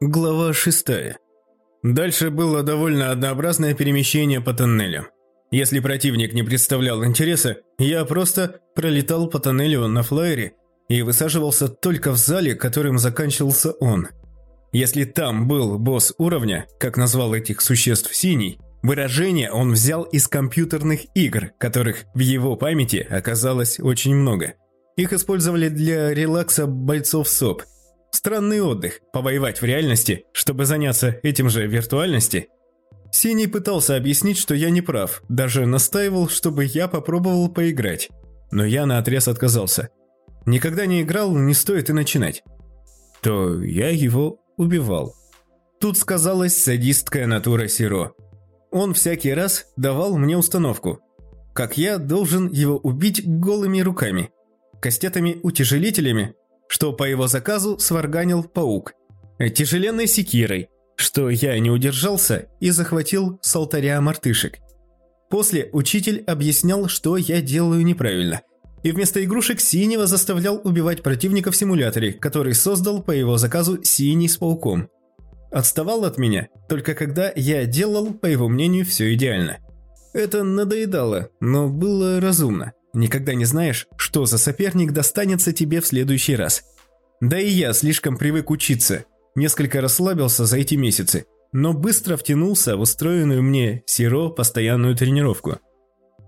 Глава 6. Дальше было довольно однообразное перемещение по тоннелю. Если противник не представлял интереса, я просто пролетал по тоннелю на флайере и высаживался только в зале, которым заканчивался он. Если там был босс уровня, как назвал этих существ Синий, выражение он взял из компьютерных игр, которых в его памяти оказалось очень много. Их использовали для релакса бойцов СОП – Странный отдых – повоевать в реальности, чтобы заняться этим же виртуальности. Синий пытался объяснить, что я не прав, даже настаивал, чтобы я попробовал поиграть. Но я наотрез отказался. Никогда не играл, не стоит и начинать. То я его убивал. Тут сказалась садистская натура Сиро. Он всякий раз давал мне установку, как я должен его убить голыми руками, кастетами-утяжелителями, что по его заказу сварганил паук, тяжеленной секирой, что я не удержался и захватил с алтаря мартышек. После учитель объяснял, что я делаю неправильно, и вместо игрушек синего заставлял убивать противника в симуляторе, который создал по его заказу синий с пауком. Отставал от меня, только когда я делал, по его мнению, все идеально. Это надоедало, но было разумно. Никогда не знаешь, что за соперник достанется тебе в следующий раз. Да и я слишком привык учиться, несколько расслабился за эти месяцы, но быстро втянулся в устроенную мне Сиро постоянную тренировку.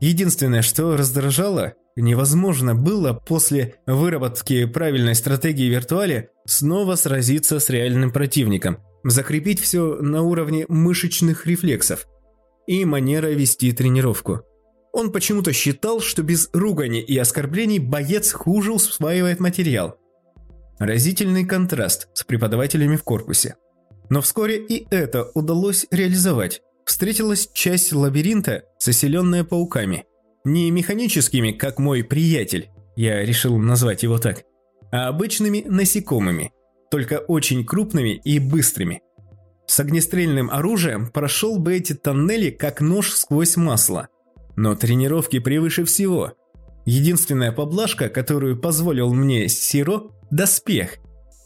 Единственное, что раздражало, невозможно было после выработки правильной стратегии виртуале снова сразиться с реальным противником, закрепить все на уровне мышечных рефлексов и манера вести тренировку. Он почему-то считал, что без ругани и оскорблений боец хуже усваивает материал. Разительный контраст с преподавателями в корпусе. Но вскоре и это удалось реализовать. Встретилась часть лабиринта, заселенная пауками. Не механическими, как мой приятель, я решил назвать его так, а обычными насекомыми, только очень крупными и быстрыми. С огнестрельным оружием прошел бы эти тоннели как нож сквозь масло – но тренировки превыше всего. Единственная поблажка, которую позволил мне Сиро – доспех.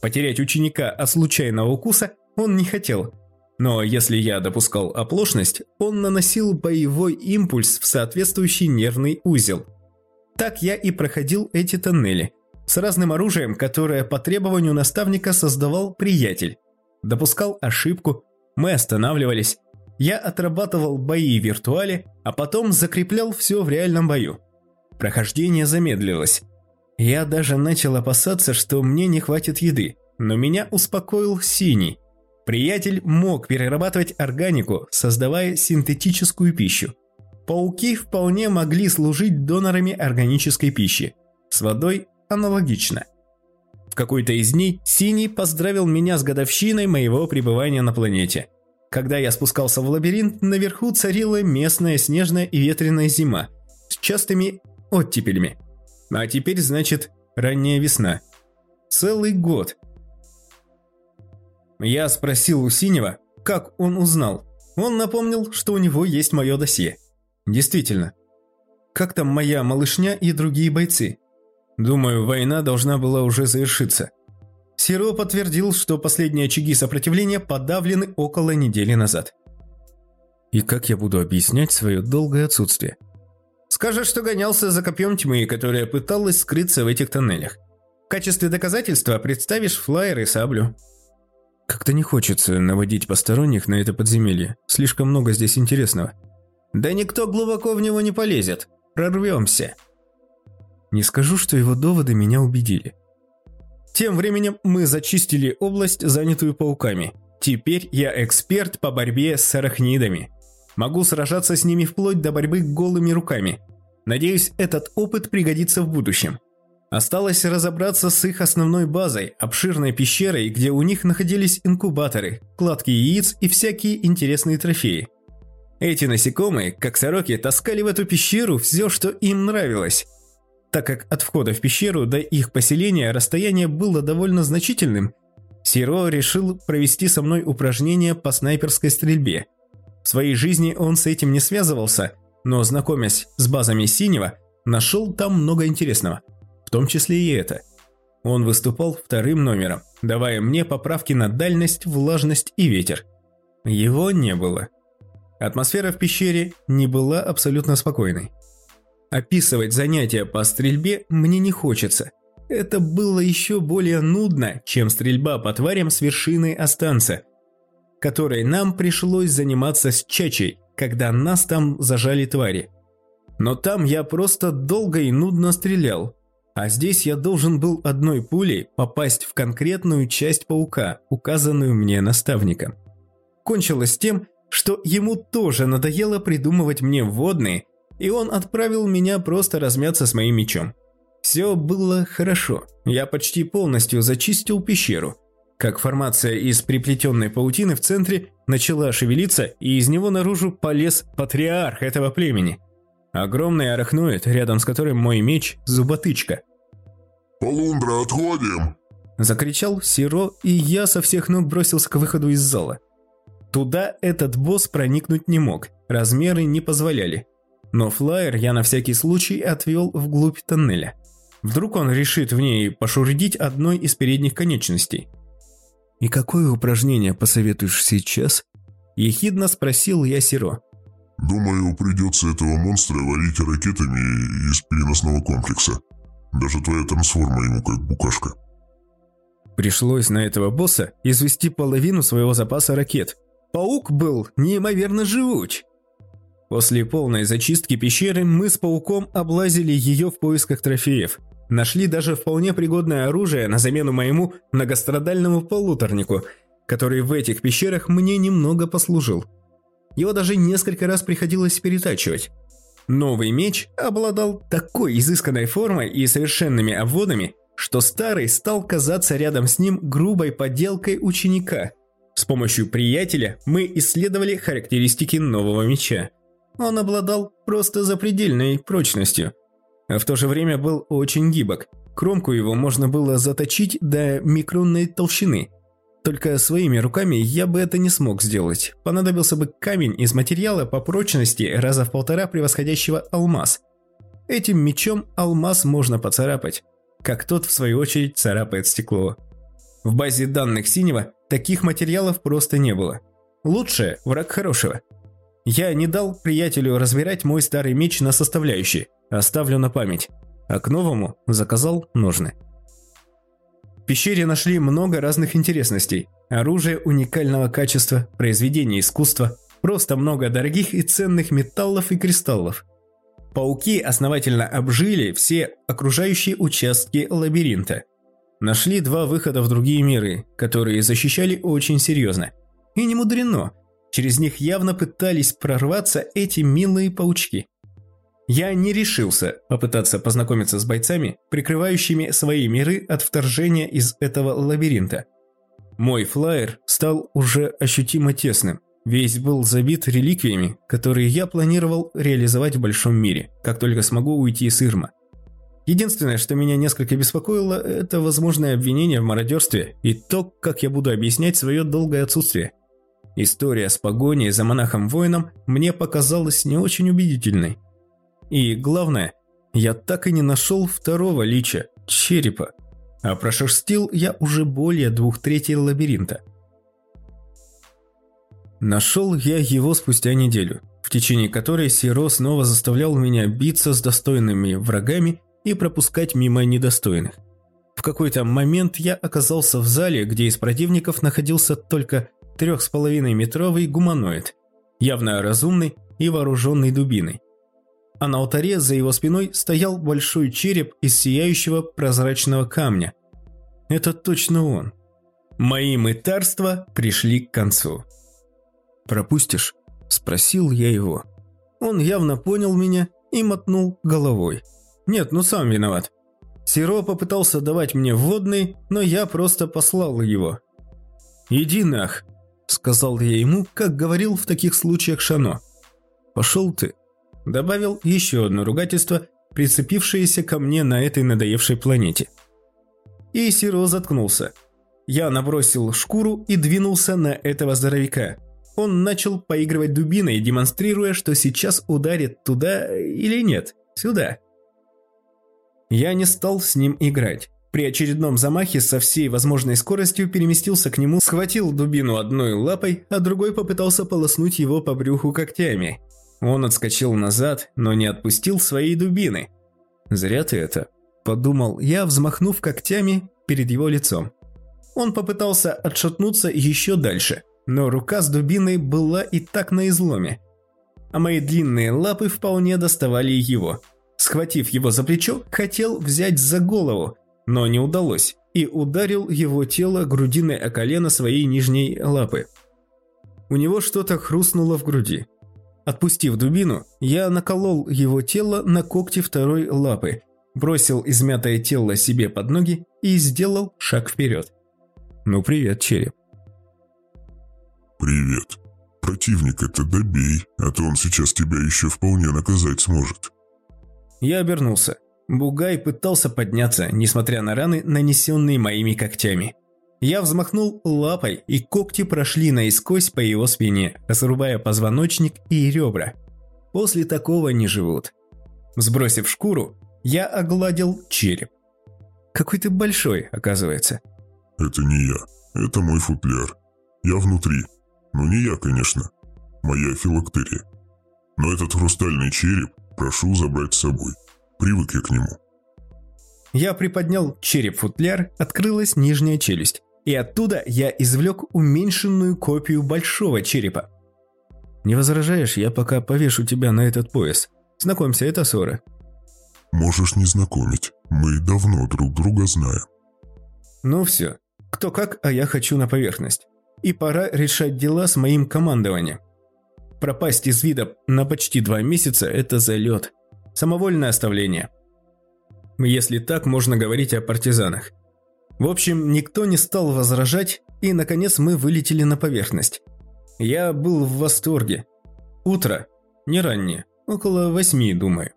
Потерять ученика от случайного укуса он не хотел. Но если я допускал оплошность, он наносил боевой импульс в соответствующий нервный узел. Так я и проходил эти тоннели. С разным оружием, которое по требованию наставника создавал приятель. Допускал ошибку, мы останавливались, я отрабатывал бои в виртуале, а потом закреплял все в реальном бою. Прохождение замедлилось. Я даже начал опасаться, что мне не хватит еды, но меня успокоил Синий. Приятель мог перерабатывать органику, создавая синтетическую пищу. Пауки вполне могли служить донорами органической пищи. С водой аналогично. В какой-то из дней Синий поздравил меня с годовщиной моего пребывания на планете – когда я спускался в лабиринт, наверху царила местная снежная и ветреная зима с частыми оттепелями. А теперь, значит, ранняя весна. Целый год. Я спросил у Синего, как он узнал. Он напомнил, что у него есть мое досье. Действительно. Как там моя малышня и другие бойцы? Думаю, война должна была уже завершиться. Сиро подтвердил, что последние очаги сопротивления подавлены около недели назад. И как я буду объяснять свое долгое отсутствие? Скажешь, что гонялся за копьем тьмы, которая пыталась скрыться в этих тоннелях. В качестве доказательства представишь флайер и саблю. Как-то не хочется наводить посторонних на это подземелье. Слишком много здесь интересного. Да никто глубоко в него не полезет. Прорвемся. Не скажу, что его доводы меня убедили. Тем временем мы зачистили область, занятую пауками. Теперь я эксперт по борьбе с арахнидами. Могу сражаться с ними вплоть до борьбы голыми руками. Надеюсь, этот опыт пригодится в будущем. Осталось разобраться с их основной базой, обширной пещерой, где у них находились инкубаторы, кладки яиц и всякие интересные трофеи. Эти насекомые, как сороки, таскали в эту пещеру все, что им нравилось так как от входа в пещеру до их поселения расстояние было довольно значительным, Сиро решил провести со мной упражнение по снайперской стрельбе. В своей жизни он с этим не связывался, но знакомясь с базами Синего, нашел там много интересного, в том числе и это. Он выступал вторым номером, давая мне поправки на дальность, влажность и ветер. Его не было. Атмосфера в пещере не была абсолютно спокойной. Описывать занятия по стрельбе мне не хочется. Это было еще более нудно, чем стрельба по тварям с вершины Останца, которой нам пришлось заниматься с Чачей, когда нас там зажали твари. Но там я просто долго и нудно стрелял, а здесь я должен был одной пулей попасть в конкретную часть паука, указанную мне наставником. Кончилось тем, что ему тоже надоело придумывать мне вводные, и он отправил меня просто размяться с моим мечом. Все было хорошо, я почти полностью зачистил пещеру. Как формация из приплетенной паутины в центре начала шевелиться, и из него наружу полез патриарх этого племени – Огромный арахноид, рядом с которым мой меч – зуботычка. «Полундра, отходим!» Закричал Сиро, и я со всех ног бросился к выходу из зала. Туда этот босс проникнуть не мог, размеры не позволяли. Но флайер я на всякий случай отвел вглубь тоннеля. Вдруг он решит в ней пошурдить одной из передних конечностей. «И какое упражнение посоветуешь сейчас?» Ехидно спросил я Сиро. Думаю, придется этого монстра валить ракетами из переносного комплекса. Даже твоя трансформа ему как букашка. Пришлось на этого босса извести половину своего запаса ракет. Паук был неимоверно живуч. После полной зачистки пещеры мы с пауком облазили ее в поисках трофеев. Нашли даже вполне пригодное оружие на замену моему многострадальному полуторнику, который в этих пещерах мне немного послужил. Его даже несколько раз приходилось перетачивать. Новый меч обладал такой изысканной формой и совершенными обводами, что старый стал казаться рядом с ним грубой подделкой ученика. С помощью приятеля мы исследовали характеристики нового меча. Он обладал просто запредельной прочностью, а в то же время был очень гибок. Кромку его можно было заточить до микронной толщины – только своими руками я бы это не смог сделать. Понадобился бы камень из материала по прочности раза в полтора превосходящего алмаз. Этим мечом алмаз можно поцарапать, как тот в свою очередь царапает стекло. В базе данных синего таких материалов просто не было. Лучше враг хорошего. Я не дал приятелю разбирать мой старый меч на составляющие, оставлю на память, а к новому заказал ножны. В пещере нашли много разных интересностей. Оружие уникального качества, произведения искусства, просто много дорогих и ценных металлов и кристаллов. Пауки основательно обжили все окружающие участки лабиринта. Нашли два выхода в другие миры, которые защищали очень серьезно. И не мудрено, через них явно пытались прорваться эти милые паучки. Я не решился попытаться познакомиться с бойцами, прикрывающими свои миры от вторжения из этого лабиринта. Мой флайер стал уже ощутимо тесным. Весь был забит реликвиями, которые я планировал реализовать в большом мире, как только смогу уйти с Ирма. Единственное, что меня несколько беспокоило, это возможное обвинение в мародерстве и то, как я буду объяснять свое долгое отсутствие. История с погоней за монахом-воином мне показалась не очень убедительной. И главное, я так и не нашел второго лича, черепа. А прошерстил я уже более двух третей лабиринта. Нашел я его спустя неделю, в течение которой Сиро снова заставлял меня биться с достойными врагами и пропускать мимо недостойных. В какой-то момент я оказался в зале, где из противников находился только трех с половиной метровый гуманоид, явно разумный и вооруженный дубиной а на алтаре за его спиной стоял большой череп из сияющего прозрачного камня. Это точно он. Мои мытарства пришли к концу. «Пропустишь?» – спросил я его. Он явно понял меня и мотнул головой. «Нет, ну сам виноват. Сиро попытался давать мне вводный, но я просто послал его». «Иди нах», – сказал я ему, как говорил в таких случаях Шано. «Пошел ты», Добавил еще одно ругательство, прицепившееся ко мне на этой надоевшей планете. И Сиро заткнулся. Я набросил шкуру и двинулся на этого здоровяка. Он начал поигрывать дубиной, демонстрируя, что сейчас ударит туда или нет, сюда. Я не стал с ним играть. При очередном замахе со всей возможной скоростью переместился к нему, схватил дубину одной лапой, а другой попытался полоснуть его по брюху когтями. Он отскочил назад, но не отпустил своей дубины. «Зря ты это», – подумал я, взмахнув когтями перед его лицом. Он попытался отшатнуться еще дальше, но рука с дубиной была и так на изломе. А мои длинные лапы вполне доставали его. Схватив его за плечо, хотел взять за голову, но не удалось, и ударил его тело грудиной о колено своей нижней лапы. У него что-то хрустнуло в груди. Отпустив дубину, я наколол его тело на когти второй лапы, бросил измятое тело себе под ноги и сделал шаг вперед. «Ну привет, череп». «Привет. Противник это добей, а то он сейчас тебя еще вполне наказать сможет». Я обернулся. Бугай пытался подняться, несмотря на раны, нанесенные моими когтями. Я взмахнул лапой, и когти прошли наискось по его спине, разрубая позвоночник и ребра. После такого не живут. Сбросив шкуру, я огладил череп. Какой ты большой, оказывается. Это не я. Это мой футляр. Я внутри. Ну не я, конечно. Моя филактерия. Но этот хрустальный череп прошу забрать с собой. Привык я к нему. Я приподнял череп-футляр, открылась нижняя челюсть и оттуда я извлек уменьшенную копию большого черепа. «Не возражаешь, я пока повешу тебя на этот пояс. Знакомься, это Сора». «Можешь не знакомить. Мы давно друг друга знаем». «Ну все. Кто как, а я хочу на поверхность. И пора решать дела с моим командованием. Пропасть из вида на почти два месяца – это залет. Самовольное оставление. Если так можно говорить о партизанах. В общем, никто не стал возражать, и, наконец, мы вылетели на поверхность. Я был в восторге. Утро, не раннее, около восьми, думаю.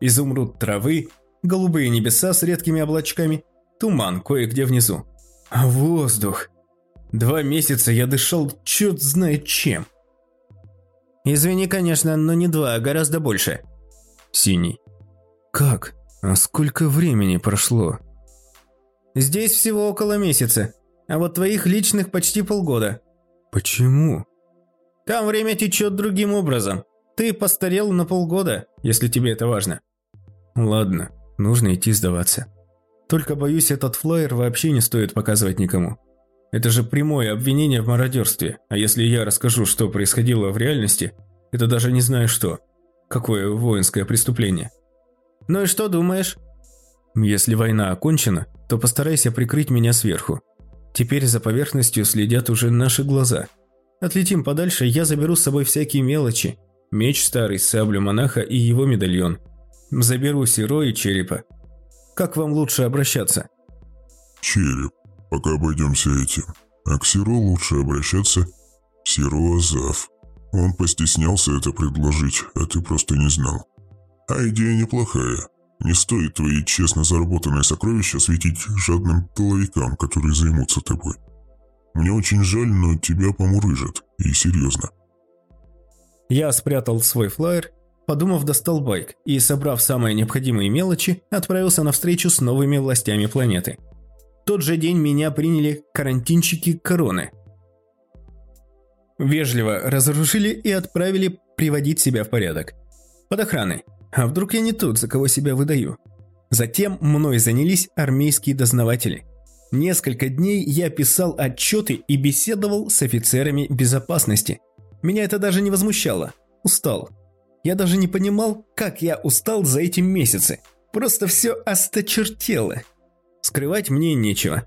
Изумруд травы, голубые небеса с редкими облачками, туман кое-где внизу. А воздух... Два месяца я дышал черт знает чем. Извини, конечно, но не два, а гораздо больше. Синий. Как? А сколько времени прошло? Здесь всего около месяца, а вот твоих личных почти полгода. Почему? Там время течет другим образом. Ты постарел на полгода, если тебе это важно. Ладно, нужно идти сдаваться. Только боюсь, этот флаер вообще не стоит показывать никому. Это же прямое обвинение в мародерстве, а если я расскажу, что происходило в реальности, это даже не знаю что. Какое воинское преступление. Ну и что думаешь? Если война окончена, то постарайся прикрыть меня сверху. Теперь за поверхностью следят уже наши глаза. Отлетим подальше, я заберу с собой всякие мелочи. Меч старый, саблю монаха и его медальон. Заберу Сиро и Черепа. Как вам лучше обращаться? Череп. Пока обойдемся этим. А к Сиро лучше обращаться Сиро Азав. Он постеснялся это предложить, а ты просто не знал. А идея неплохая. Не стоит твои честно заработанные сокровища светить жадным тыловикам, которые займутся тобой. Мне очень жаль, но тебя помурыжат. И серьезно. Я спрятал свой флаер, подумав, достал байк и, собрав самые необходимые мелочи, отправился на встречу с новыми властями планеты. В тот же день меня приняли карантинщики короны. Вежливо разоружили и отправили приводить себя в порядок. Под охраной. А вдруг я не тот, за кого себя выдаю? Затем мной занялись армейские дознаватели. Несколько дней я писал отчеты и беседовал с офицерами безопасности. Меня это даже не возмущало. Устал. Я даже не понимал, как я устал за эти месяцы. Просто все осточертело. Скрывать мне нечего.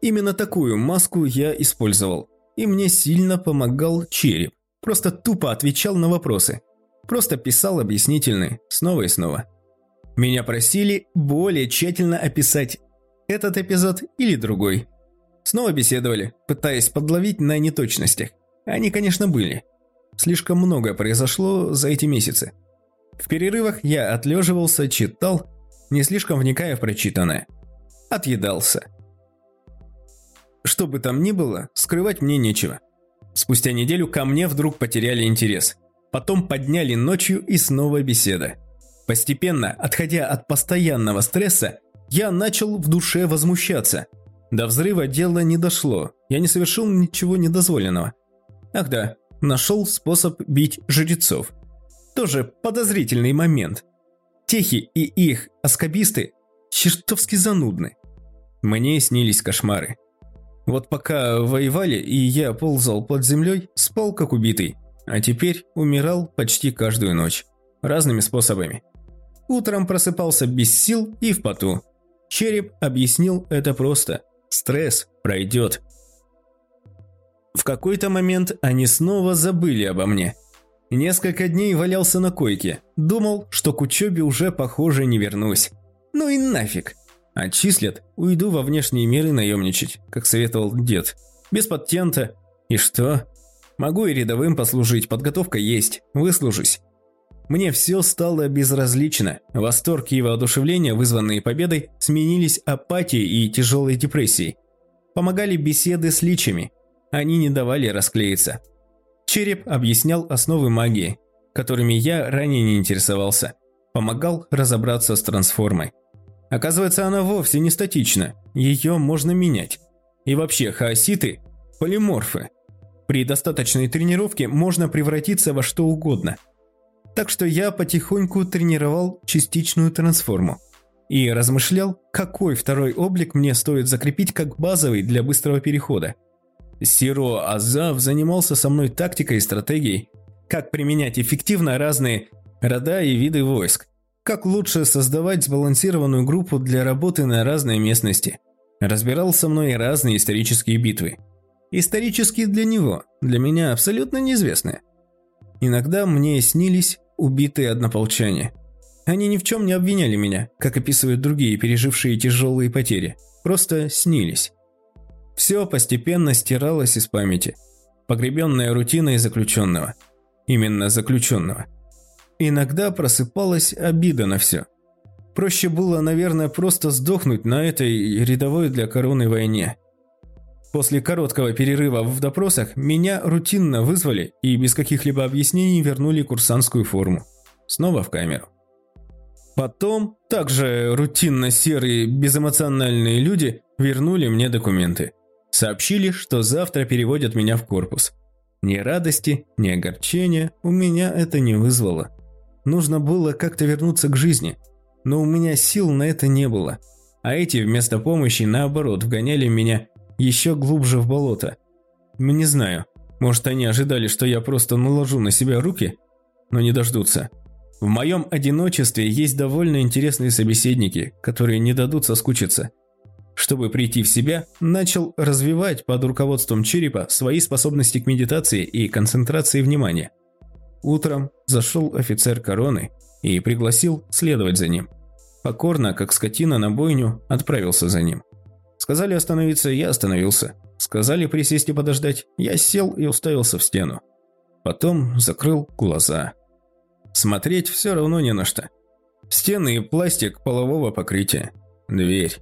Именно такую маску я использовал. И мне сильно помогал череп. Просто тупо отвечал на вопросы. Просто писал объяснительные, снова и снова. Меня просили более тщательно описать этот эпизод или другой. Снова беседовали, пытаясь подловить на неточностях. Они, конечно, были. Слишком много произошло за эти месяцы. В перерывах я отлеживался, читал, не слишком вникая в прочитанное. Отъедался. Что бы там ни было, скрывать мне нечего. Спустя неделю ко мне вдруг потеряли интерес. Потом подняли ночью и снова беседа. Постепенно, отходя от постоянного стресса, я начал в душе возмущаться. До взрыва дело не дошло, я не совершил ничего недозволенного. Ах да, нашел способ бить жрецов. Тоже подозрительный момент. Техи и их аскабисты чертовски занудны. Мне снились кошмары. Вот пока воевали и я ползал под землей, спал как убитый, а теперь умирал почти каждую ночь. Разными способами. Утром просыпался без сил и в поту. Череп объяснил это просто. Стресс пройдет. В какой-то момент они снова забыли обо мне. Несколько дней валялся на койке. Думал, что к учебе уже, похоже, не вернусь. Ну и нафиг. Отчислят, уйду во внешние миры наемничать, как советовал дед. Без подтента. И что? Могу и рядовым послужить, подготовка есть, выслужусь. Мне все стало безразлично. Восторг и воодушевление, вызванные победой, сменились апатией и тяжелой депрессией. Помогали беседы с личами. Они не давали расклеиться. Череп объяснял основы магии, которыми я ранее не интересовался. Помогал разобраться с трансформой. Оказывается, она вовсе не статична. Ее можно менять. И вообще, хаоситы – полиморфы. При достаточной тренировке можно превратиться во что угодно – так что я потихоньку тренировал частичную трансформу. И размышлял, какой второй облик мне стоит закрепить как базовый для быстрого перехода. Сиро Азав занимался со мной тактикой и стратегией, как применять эффективно разные рода и виды войск, как лучше создавать сбалансированную группу для работы на разной местности. Разбирал со мной разные исторические битвы. Исторические для него, для меня абсолютно неизвестные. Иногда мне снились убитые однополчане. Они ни в чем не обвиняли меня, как описывают другие, пережившие тяжелые потери. Просто снились. Все постепенно стиралось из памяти. Погребенная рутиной заключенного. Именно заключенного. Иногда просыпалась обида на все. Проще было, наверное, просто сдохнуть на этой рядовой для короны войне. После короткого перерыва в допросах меня рутинно вызвали и без каких-либо объяснений вернули курсантскую форму. Снова в камеру. Потом также рутинно серые безэмоциональные люди вернули мне документы. Сообщили, что завтра переводят меня в корпус. Ни радости, ни огорчения у меня это не вызвало. Нужно было как-то вернуться к жизни, но у меня сил на это не было. А эти вместо помощи наоборот вгоняли меня еще глубже в болото. Не знаю, может они ожидали, что я просто наложу на себя руки, но не дождутся. В моем одиночестве есть довольно интересные собеседники, которые не дадут соскучиться. Чтобы прийти в себя, начал развивать под руководством черепа свои способности к медитации и концентрации внимания. Утром зашел офицер короны и пригласил следовать за ним. Покорно, как скотина на бойню, отправился за ним. Сказали остановиться, я остановился. Сказали присесть и подождать, я сел и уставился в стену. Потом закрыл глаза. Смотреть все равно не на что. Стены и пластик полового покрытия. Дверь.